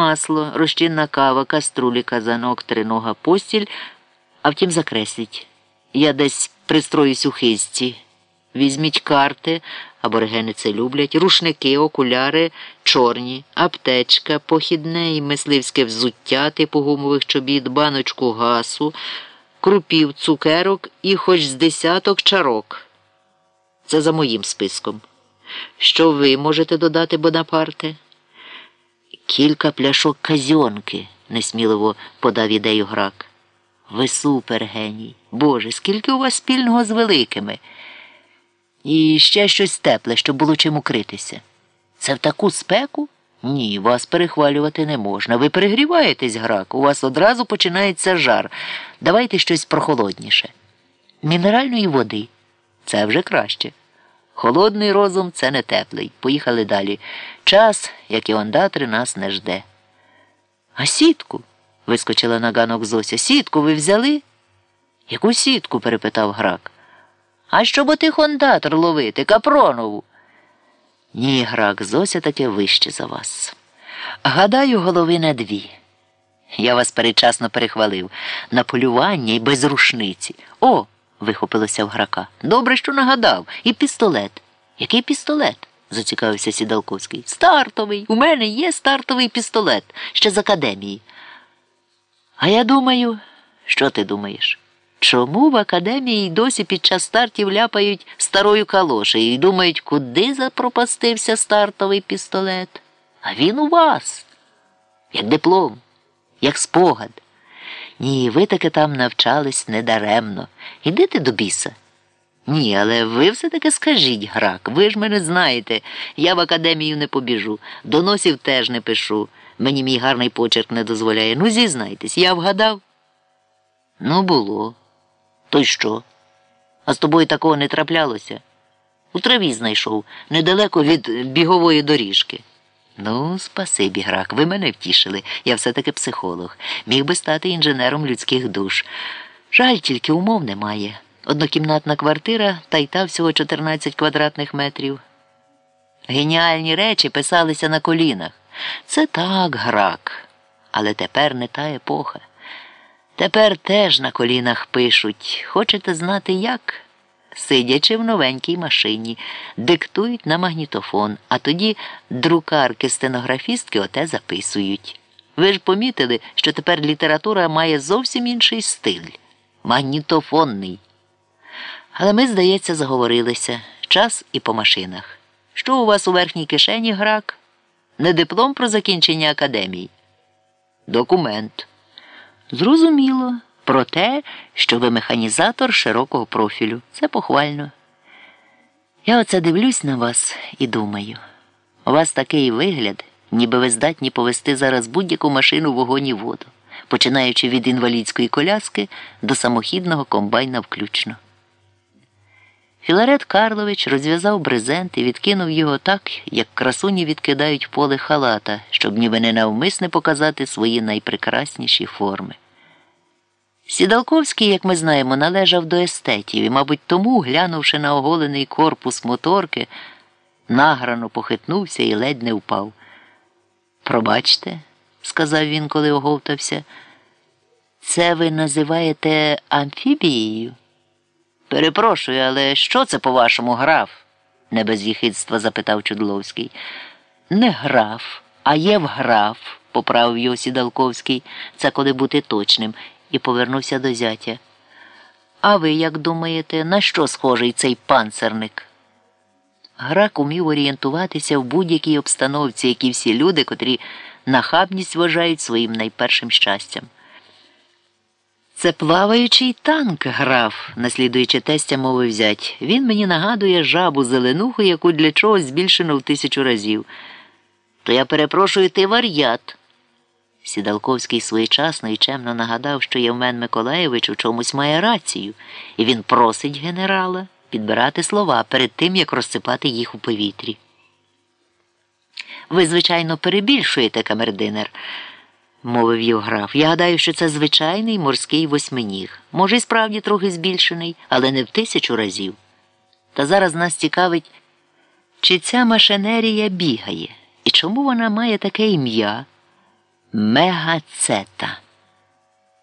масло, розчинна кава, каструлі, казанок, тринога, постіль, а втім закресліть. Я десь пристроюсь у хистці. Візьміть карти, аборигени це люблять, рушники, окуляри, чорні, аптечка, похідне і мисливське взуття типу гумових чобіт, баночку гасу, крупів, цукерок і хоч з десяток чарок. Це за моїм списком. Що ви можете додати Бонапарте? Кілька пляшок казьонки, несміливо подав ідею грак. Ви супергеній. Боже, скільки у вас спільного з великими. І ще щось тепле, щоб було чим укритися. Це в таку спеку? Ні, вас перехвалювати не можна. Ви перегріваєтесь, грак, у вас одразу починається жар. Давайте щось прохолодніше. Мінеральної води. Це вже краще. Холодний розум це не теплий. Поїхали далі. Час, як і ондатри, нас не жде. А сітку? вискочила на ганок Зося. Сітку ви взяли? Яку сітку? перепитав грак. А щоб отих ондатр ловити, капронову. Ні, грак, Зося таке вище за вас. Гадаю, голови на дві. Я вас передчасно перехвалив на полювання і без рушниці. О! Вихопилося в грака. Добре, що нагадав. І пістолет. Який пістолет? зацікавився Сідалковський. Стартовий. У мене є стартовий пістолет ще з академії. А я думаю, що ти думаєш? Чому в академії досі під час стартів ляпають старою калошею і думають, куди запропастився стартовий пістолет? А він у вас, як диплом, як спогад. Ні, ви таки там навчались недаремно. Ідите до біса. Ні, але ви все-таки скажіть, грак, ви ж мене знаєте. Я в академію не побіжу, доносів теж не пишу. Мені мій гарний почерк не дозволяє. Ну, зізнайтесь, я вгадав? Ну, було. То й що? А з тобою такого не траплялося? У траві знайшов, недалеко від бігової доріжки. Ну, спасибі, грак, ви мене втішили. Я все-таки психолог. Міг би стати інженером людських душ. Жаль, тільки умов немає. Однокімнатна квартира та й та всього 14 квадратних метрів. Геніальні речі писалися на колінах. Це так, грак. Але тепер не та епоха. Тепер теж на колінах пишуть. Хочете знати як? Сидячи в новенькій машині, диктують на магнітофон, а тоді друкарки стенографістки оте записують. Ви ж помітили, що тепер література має зовсім інший стиль магнітофонний. Але ми, здається, заговорилися час і по машинах. Що у вас у верхній кишені грак? Не диплом про закінчення академії? Документ. Зрозуміло. Про те, що ви механізатор широкого профілю. Це похвально. Я оце дивлюсь на вас і думаю. У вас такий вигляд, ніби ви здатні повести зараз будь-яку машину вогонь і воду, починаючи від інвалідської коляски до самохідного комбайна включно. Філарет Карлович розв'язав брезент і відкинув його так, як красуні відкидають поле халата, щоб ніби не навмисне показати свої найпрекрасніші форми. Сідалковський, як ми знаємо, належав до естетів і, мабуть, тому, глянувши на оголений корпус моторки, награно похитнувся і ледь не впав. Пробачте, сказав він, коли оговтався, це ви називаєте амфібією? Перепрошую, але що це, по-вашому, граф? не без їхидства запитав Чудловський. Не граф, а євграф, поправив його Сідалковський, це коли бути точним і повернувся до зятя. А ви як думаєте, на що схожий цей панцерник? Грак умів орієнтуватися в будь-якій обстановці, як і всі люди, котрі нахабність вважають своїм найпершим щастям. Це плаваючий танк, граф, наслідуючи тестя мовив зять. Він мені нагадує жабу зеленуху, яку для чогось збільшено в тисячу разів. То я перепрошую ти вар'ят. Сідалковський своєчасно і чемно нагадав, що Євмен Миколаєвич у чомусь має рацію, і він просить генерала підбирати слова перед тим, як розсипати їх у повітрі. Ви, звичайно, перебільшуєте, камердинер, мовив Євграф. Я гадаю, що це звичайний морський восьминіг. Може, і справді трохи збільшений, але не в тисячу разів. Та зараз нас цікавить, чи ця машинерія бігає, і чому вона має таке ім'я? Мегацета.